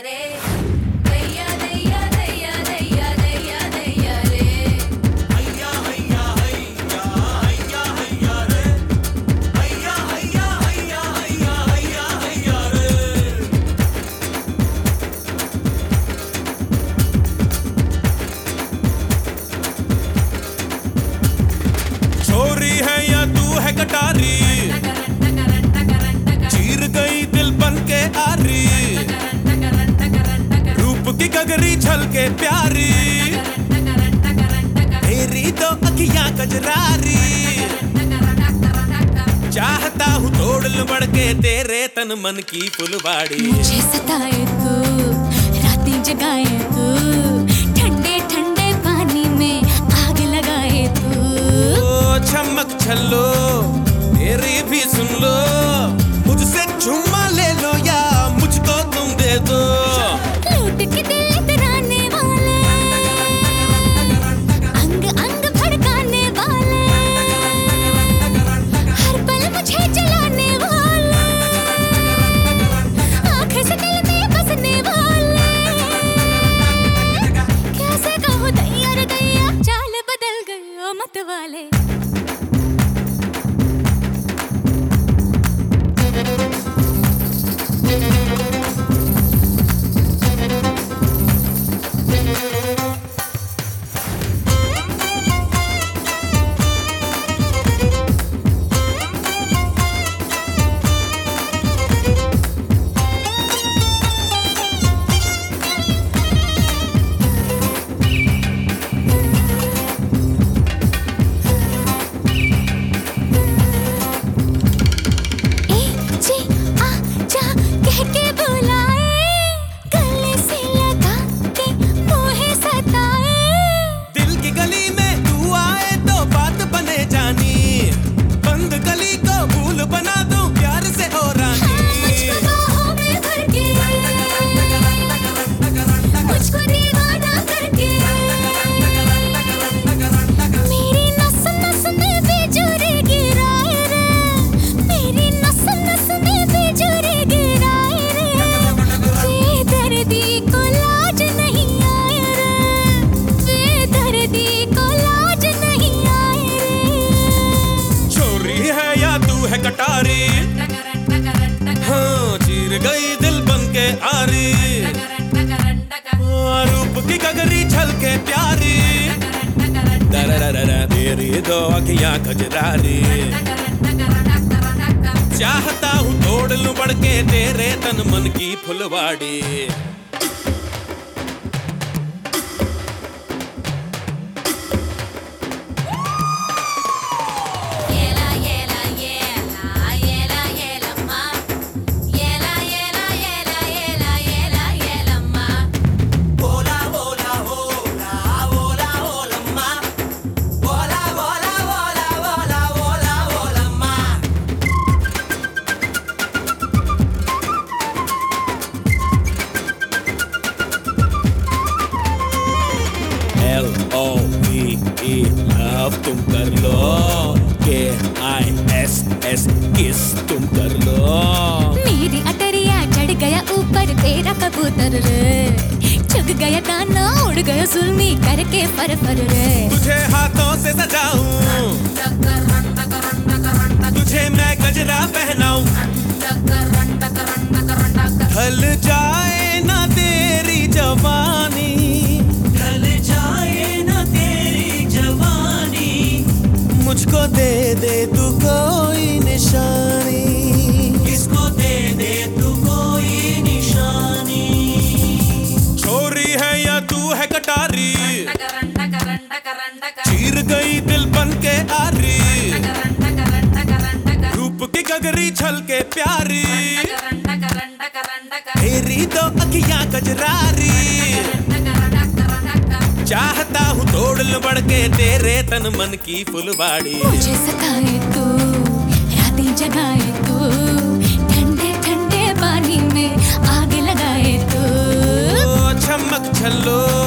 रे। है या तू है कटारी? आरी रूप की गगरी छल के प्यारी। तेरी तो अखियाँ कजरारी चाहता हूँ तोड़ लबड़ के तेरे तन मन की फुलवाड़ी। मुझे सताए तू रातें जगाए तू ठंडे ठंडे पानी में आग लगाए तू। ओ चमक छल्लो कटारी। हाँ चीर गई दिल बन के आरी। हाँ, रूप की गगरी छल के प्यारी। तेरी दो अखियाँ कजरारी चाहता हूँ तोड़ लूँ बढ़ के तेरे तन मन की फुलवाड़ी। O V E तुम कर लो के आई एस एस किस तुम कर लो? मेरी अटरिया चढ़ गया ऊपर तेरा कबूतर रे। चुग गया दाना उड़ गया जुल्मी करके फर फर रे। तुझे हाथों से सजाऊं। रूप की गगरी छल के प्यारी। तेरी तो अखियाँ कजरारी चाहता हूँ तोड़ लबड़ के तेरे तन मन की फुलवाड़ी। मुझे सताए तू रातें जगाए तू ठंडे ठंडे पानी में आग लगाए तू। छल्लो।